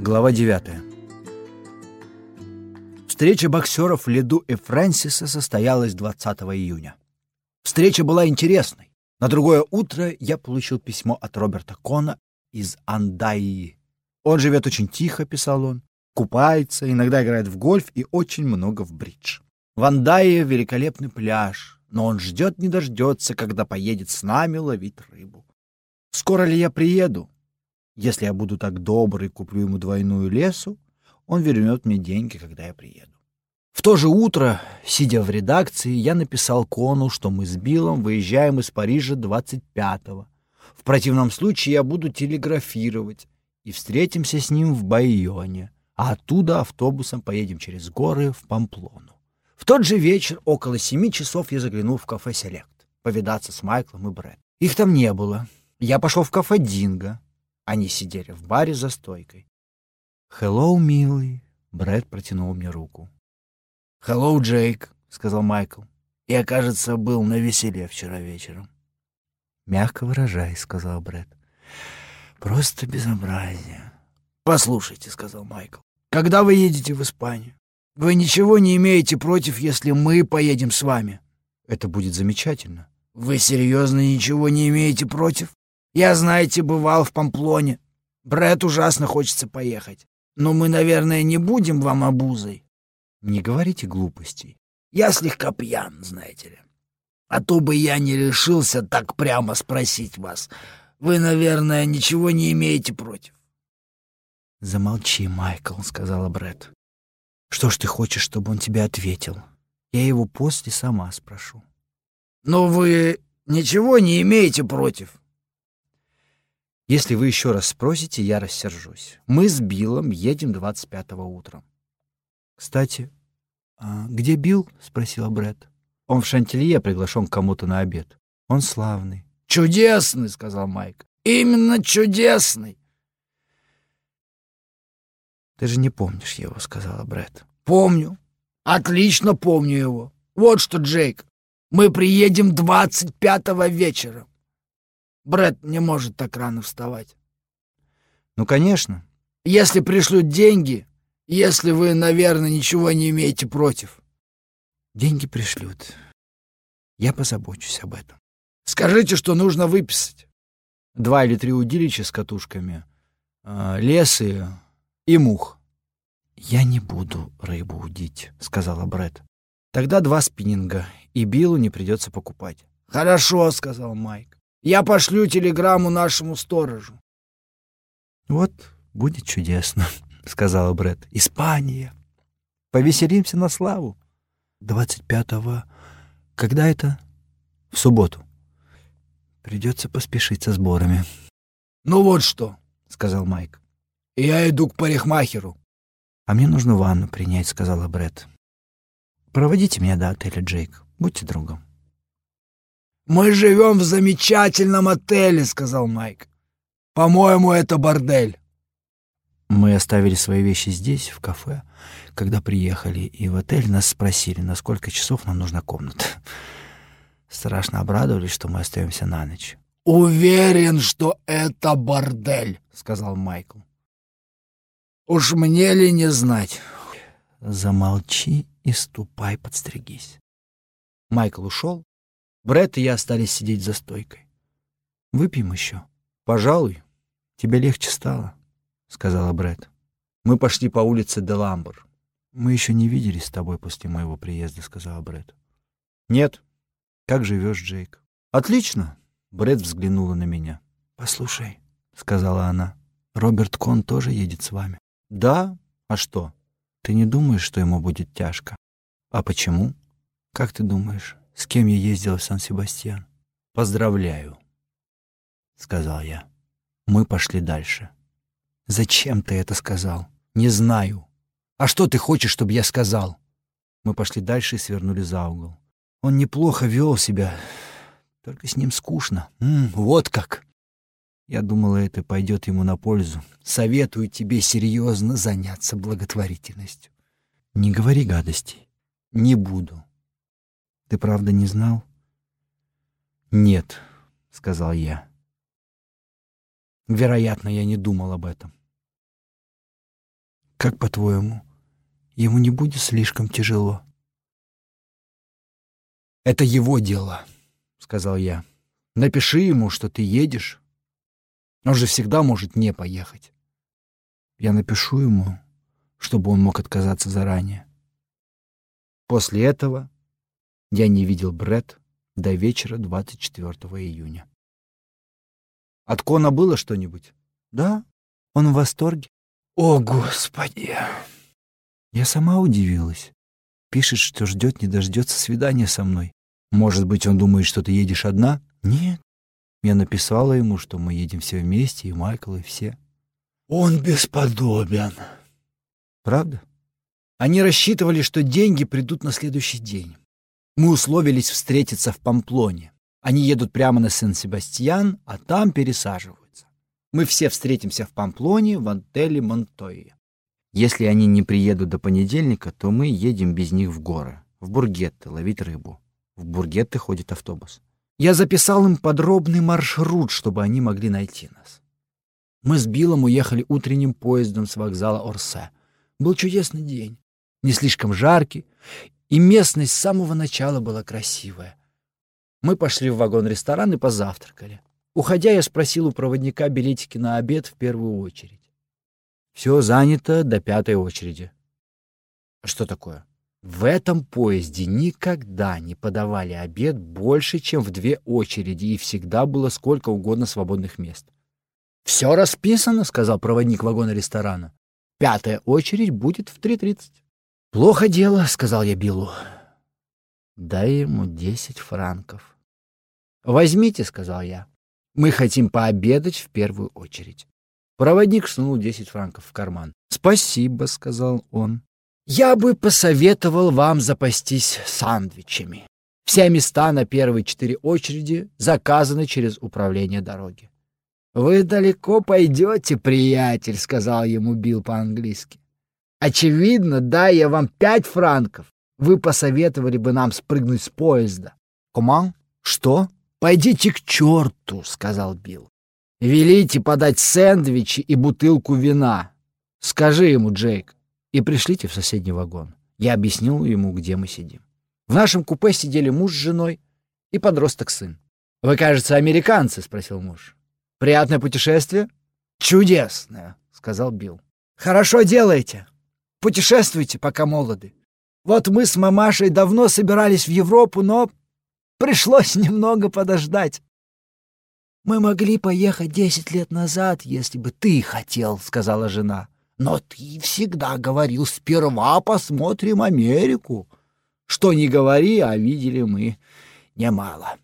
Глава 9. Встреча боксеров Леду и Фрэнсиса состоялась 20 июня. Встреча была интересной. На другое утро я получил письмо от Роберта Кона из Андаии. Он живет очень тихо, писал он, купается, иногда играет в гольф и очень много в бридж. В Андайе великолепный пляж, но он ждет не дождется, когда поедет с нами ловить рыбу. Скоро ли я приеду? Если я буду так добр и куплю ему двойную лесу, он вернет мне деньги, когда я приеду. В то же утро, сидя в редакции, я написал Кону, что мы с Биллом выезжаем из Парижа 25-го. В противном случае я буду телеграфировать и встретимся с ним в Байоне, а оттуда автобусом поедем через горы в Памплону. В тот же вечер, около семи часов, я заглянул в кафе «Селект» повидаться с Майклом и Брэд. Их там не было. Я пошел в кафе «Динго», они сидели в баре за стойкой. «Хеллоу, милый!» — Брэд протянул мне руку. «Хеллоу, Джейк!» — сказал Майкл. «Я, кажется, был на веселе вчера вечером». «Мягко выражай», — сказал Брэд. «Просто безобразие». «Послушайте», — сказал Майкл, — «когда вы едете в Испанию? Вы ничего не имеете против, если мы поедем с вами?» «Это будет замечательно». «Вы серьезно ничего не имеете против?» Я, знаете, бывал в Памплоне. Бред ужасно хочется поехать. Но мы, наверное, не будем вам обузой. Не говорите глупостей. Я слегка пьян, знаете ли. А то бы я не решился так прямо спросить вас. Вы, наверное, ничего не имеете против. Замолчи, Майкл, сказала Бред. Что ж ты хочешь, чтобы он тебе ответил? Я его после сама спрошу. Но вы ничего не имеете против. Если вы еще раз спросите, я рассержусь. Мы с Биллом едем 25-го утром. Кстати, а где Билл? спросила Брэд. Он в Шантилье приглашен к кому-то на обед. Он славный. Чудесный, сказал Майк. Именно чудесный. Ты же не помнишь его, сказала Брэд. Помню. Отлично помню его. Вот что, Джейк, мы приедем 25-го вечера. Бред не может так рано вставать. Ну, конечно. Если пришлют деньги, если вы, наверное, ничего не имеете против. Деньги пришлют. Я позабочусь об этом. Скажите, что нужно выписать. Два или три удилища с катушками, э, лесы и мух. Я не буду рыбу удить, сказала Бред. Тогда два спиннинга, и Биллу не придется покупать. Хорошо, сказал Майк. Я пошлю телеграмму нашему сторожу. Вот будет чудесно, сказала Бред. Испания. Повеселимся на славу. Двадцать пятого. Когда это? В субботу. Придется поспешить со сборами. Ну вот что, сказал Майк. Я иду к парикмахеру. А мне нужно ванну принять, сказала Бред. Проводите меня до отеля, Джейк. Будьте другом. «Мы живем в замечательном отеле», — сказал Майк. «По-моему, это бордель». Мы оставили свои вещи здесь, в кафе, когда приехали, и в отель нас спросили, на сколько часов нам нужна комната. Страшно обрадовались, что мы остаемся на ночь. «Уверен, что это бордель», — сказал Майкл. «Уж мне ли не знать?» «Замолчи и ступай, подстригись». Майкл ушел, Брэд и я остались сидеть за стойкой. «Выпьем еще?» «Пожалуй. Тебе легче стало», — сказала Брэд. Мы пошли по улице Деламбр. «Мы еще не виделись с тобой после моего приезда», — сказала Брэд. «Нет. Как живешь, Джейк?» «Отлично», — Брэд взглянула на меня. «Послушай», — сказала она, — «Роберт Кон тоже едет с вами». «Да? А что? Ты не думаешь, что ему будет тяжко?» «А почему? Как ты думаешь?» С кем я ездил в Сан-Себастьян. Поздравляю, сказал я. Мы пошли дальше. Зачем ты это сказал? Не знаю. А что ты хочешь, чтобы я сказал? Мы пошли дальше и свернули за угол. Он неплохо вел себя, только с ним скучно. М -м, вот как. Я думала, это пойдет ему на пользу. Советую тебе серьезно заняться благотворительностью. Не говори гадостей. Не буду. Ты правда не знал? Нет, сказал я. Вероятно, я не думал об этом. Как по-твоему, ему не будет слишком тяжело? Это его дело, сказал я. Напиши ему, что ты едешь. Он же всегда может не поехать. Я напишу ему, чтобы он мог отказаться заранее. После этого я не видел Бред до вечера 24 июня. От Кона было что-нибудь? Да, он в восторге. О, Господи! Я сама удивилась. Пишет, что ждет, не дождется свидания со мной. Может быть, он думает, что ты едешь одна? Нет. Я написала ему, что мы едем все вместе, и Майкл, и все. Он бесподобен. Правда? Они рассчитывали, что деньги придут на следующий день. Мы условились встретиться в Памплоне. Они едут прямо на Сен-Себастьян, а там пересаживаются. Мы все встретимся в Памплоне в отеле Монтойе. Если они не приедут до понедельника, то мы едем без них в горы, в Бургетты, ловить рыбу. В Бургетты ходит автобус. Я записал им подробный маршрут, чтобы они могли найти нас. Мы с Биллом уехали утренним поездом с вокзала Орсе. Был чудесный день не слишком жаркий, и местность с самого начала была красивая. Мы пошли в вагон-ресторан и позавтракали. Уходя, я спросил у проводника билетики на обед в первую очередь. Все занято до пятой очереди. Что такое? В этом поезде никогда не подавали обед больше, чем в две очереди, и всегда было сколько угодно свободных мест. «Все расписано», — сказал проводник вагона ресторана. «Пятая очередь будет в 3.30». «Плохо дело», — сказал я Биллу. «Дай ему десять франков». «Возьмите», — сказал я. «Мы хотим пообедать в первую очередь». Проводник сунул десять франков в карман. «Спасибо», — сказал он. «Я бы посоветовал вам запастись сандвичами. Все места на первые четыре очереди заказаны через управление дороги». «Вы далеко пойдете, приятель», — сказал ему Билл по-английски. Очевидно, дай я вам пять франков, вы посоветовали бы нам спрыгнуть с поезда. Куман? Что? Пойдите к черту, сказал Билл. Велите подать сэндвичи и бутылку вина. Скажи ему, Джейк, и пришлите в соседний вагон. Я объяснил ему, где мы сидим. В нашем купе сидели муж с женой и подросток-сын. «Вы, кажется, американцы?» — спросил муж. «Приятное путешествие?» «Чудесное», — сказал Билл. «Хорошо делаете. Путешествуйте, пока молоды. Вот мы с мамашей давно собирались в Европу, но пришлось немного подождать. Мы могли поехать десять лет назад, если бы ты хотел, сказала жена. Но ты всегда говорил, сперва посмотрим Америку. Что не говори, а видели мы немало.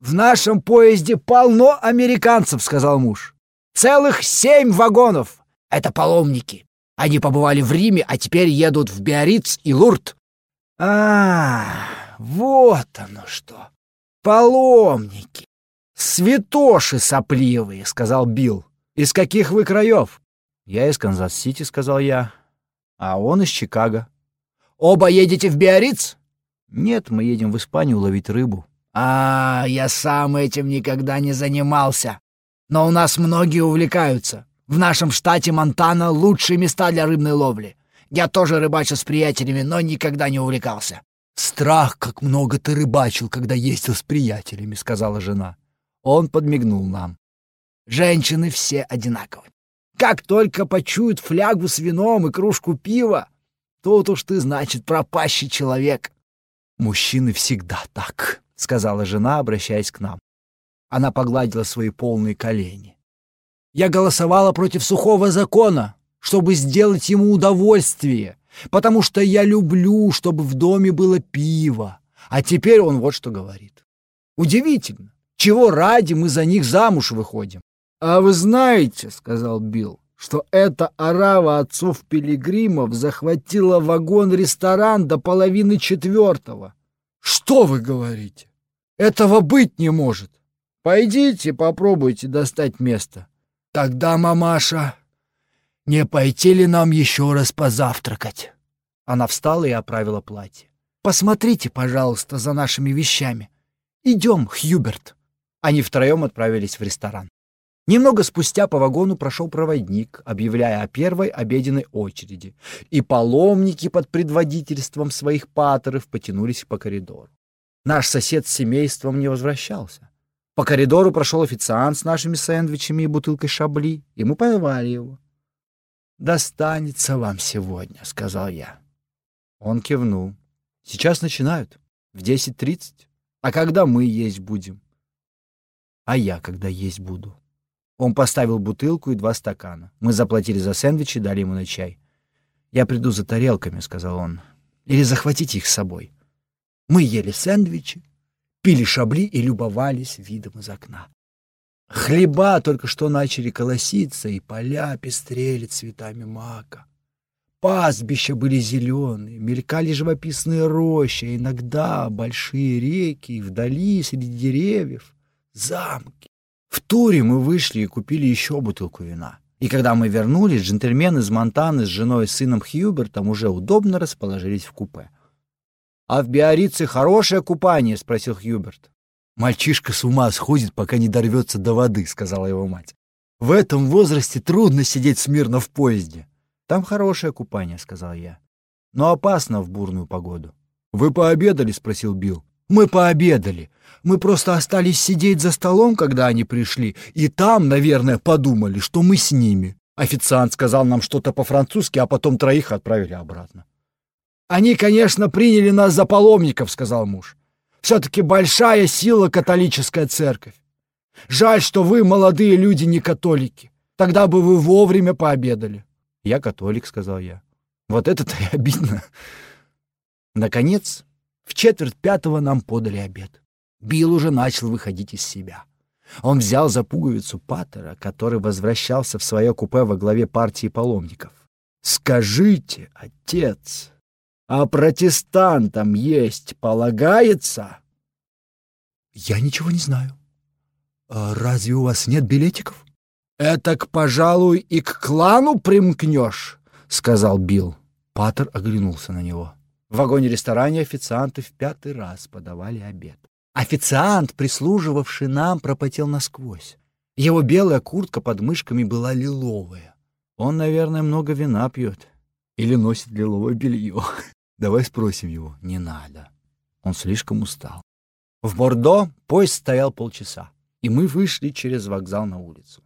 В нашем поезде полно американцев, сказал муж. Целых семь вагонов. Это паломники. Они побывали в Риме, а теперь едут в Биарриц и Лурд. А, вот оно что. Паломники. Святоши сопливые, сказал Билл. Из каких вы краев? Я из Канзас-Сити, сказал я. А он из Чикаго. Оба едете в Биарриц? Нет, мы едем в Испанию ловить рыбу. А, я сам этим никогда не занимался. Но у нас многие увлекаются. В нашем штате Монтана лучшие места для рыбной ловли. Я тоже рыбачил с приятелями, но никогда не увлекался. «Страх, как много ты рыбачил, когда ездил с приятелями», — сказала жена. Он подмигнул нам. «Женщины все одинаковы. Как только почуют флягу с вином и кружку пива, тут уж ты, значит, пропащий человек». «Мужчины всегда так», — сказала жена, обращаясь к нам. Она погладила свои полные колени. Я голосовала против сухого закона, чтобы сделать ему удовольствие, потому что я люблю, чтобы в доме было пиво. А теперь он вот что говорит. Удивительно, чего ради мы за них замуж выходим. А вы знаете, — сказал Билл, — что эта орава отцов-пилигримов захватила вагон-ресторан до половины четвертого. Что вы говорите? Этого быть не может. Пойдите, попробуйте достать место. Тогда, мамаша, не пойти ли нам еще раз позавтракать? Она встала и оправила платье. Посмотрите, пожалуйста, за нашими вещами. Идем, Хьюберт. Они втроем отправились в ресторан. Немного спустя по вагону прошел проводник, объявляя о первой обеденной очереди, и паломники под предводительством своих патеров потянулись по коридору. Наш сосед с семейством не возвращался. По коридору прошел официант с нашими сэндвичами и бутылкой шабли, и мы позвали его. «Достанется вам сегодня», — сказал я. Он кивнул. «Сейчас начинают. В 10.30. А когда мы есть будем?» «А я когда есть буду?» Он поставил бутылку и два стакана. Мы заплатили за сэндвичи, дали ему на чай. «Я приду за тарелками», — сказал он. «Или захватите их с собой». Мы ели сэндвичи, пили шабли и любовались видом из окна. Хлеба только что начали колоситься, и поля пестрели цветами мака. Пастбища были зеленые, мелькали живописные рощи, а иногда большие реки, и вдали, среди деревьев, замки. В туре мы вышли и купили еще бутылку вина. И когда мы вернулись, джентльмены из Монтаны с женой и сыном Хьюбертом уже удобно расположились в купе. «А в Биорице хорошее купание?» — спросил Хьюберт. «Мальчишка с ума сходит, пока не дорвется до воды», — сказала его мать. «В этом возрасте трудно сидеть смирно в поезде». «Там хорошее купание», — сказал я. «Но опасно в бурную погоду». «Вы пообедали?» — спросил Билл. Мы пообедали. Мы просто остались сидеть за столом, когда они пришли, и там, наверное, подумали, что мы с ними. Официант сказал нам что-то по-французски, а потом троих отправили обратно. «Они, конечно, приняли нас за паломников», — сказал муж. «Все-таки большая сила католическая церковь. Жаль, что вы, молодые люди, не католики. Тогда бы вы вовремя пообедали». «Я католик», — сказал я. «Вот это-то и обидно». Наконец, в четверть пятого нам подали обед. Билл уже начал выходить из себя. Он взял за пуговицу Паттера, который возвращался в свое купе во главе партии паломников. «Скажите, отец, а протестантам есть полагается?» «Я ничего не знаю. А разве у вас нет билетиков?» «Этак, пожалуй, и к клану примкнешь», — сказал Билл. Паттер оглянулся на него. В вагоне-ресторане официанты в пятый раз подавали обед. Официант, прислуживавший нам, пропотел насквозь. Его белая куртка под мышками была лиловая. Он, наверное, много вина пьет. Или носит лиловое белье. Давай спросим его. Не надо. Он слишком устал. В Бордо поезд стоял полчаса, и мы вышли через вокзал на улицу.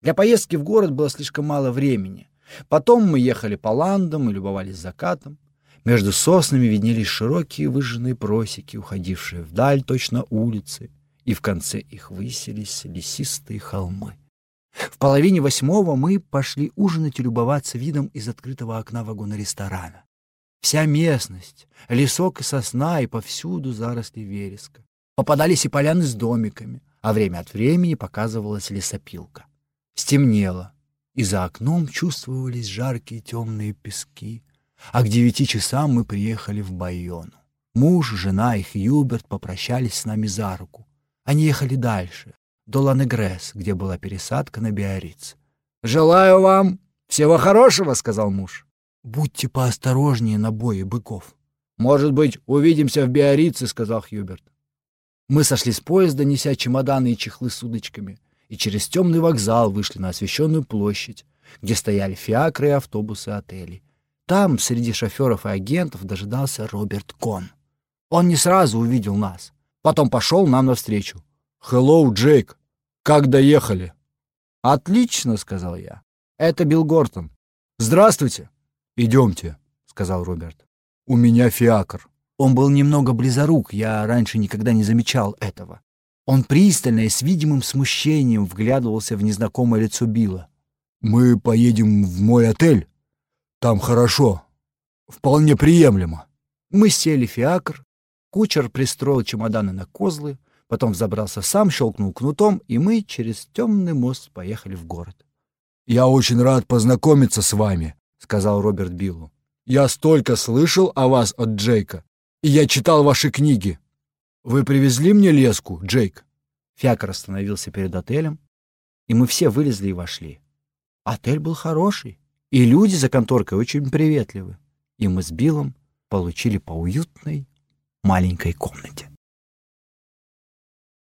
Для поездки в город было слишком мало времени. Потом мы ехали по ландам и любовались закатом. Между соснами виднелись широкие выжженные просеки, уходившие вдаль точно улицы, и в конце их высились лесистые холмы. В половине восьмого мы пошли ужинать и любоваться видом из открытого окна вагона-ресторана. Вся местность, лесок и сосна, и повсюду заросли вереска. Попадались и поляны с домиками, а время от времени показывалась лесопилка. Стемнело, и за окном чувствовались жаркие темные пески, а к девяти часам мы приехали в Байону. Муж, жена и Хьюберт попрощались с нами за руку. Они ехали дальше, до Ланегресс, где была пересадка на Биориц. «Желаю вам всего хорошего», — сказал муж. «Будьте поосторожнее на бое быков». «Может быть, увидимся в Биорице», — сказал Хьюберт. Мы сошли с поезда, неся чемоданы и чехлы с удочками, и через темный вокзал вышли на освещенную площадь, где стояли фиакры и автобусы отелей. Там, среди шоферов и агентов, дожидался Роберт Кон. Он не сразу увидел нас. Потом пошел нам навстречу. «Хеллоу, Джейк! Как доехали?» «Отлично», — сказал я. «Это Билл Гортон». «Здравствуйте!» «Идемте», — сказал Роберт. «У меня фиакр». Он был немного близорук, я раньше никогда не замечал этого. Он пристально и с видимым смущением вглядывался в незнакомое лицо Билла. «Мы поедем в мой отель», там хорошо. Вполне приемлемо. Мы сели в фиакр. Кучер пристроил чемоданы на козлы, потом взобрался сам, щелкнул кнутом, и мы через темный мост поехали в город. «Я очень рад познакомиться с вами», — сказал Роберт Биллу. «Я столько слышал о вас от Джейка, и я читал ваши книги. Вы привезли мне леску, Джейк?» Фиакр остановился перед отелем, и мы все вылезли и вошли. Отель был хороший. И люди за конторкой очень приветливы. И мы с Биллом получили по уютной маленькой комнате.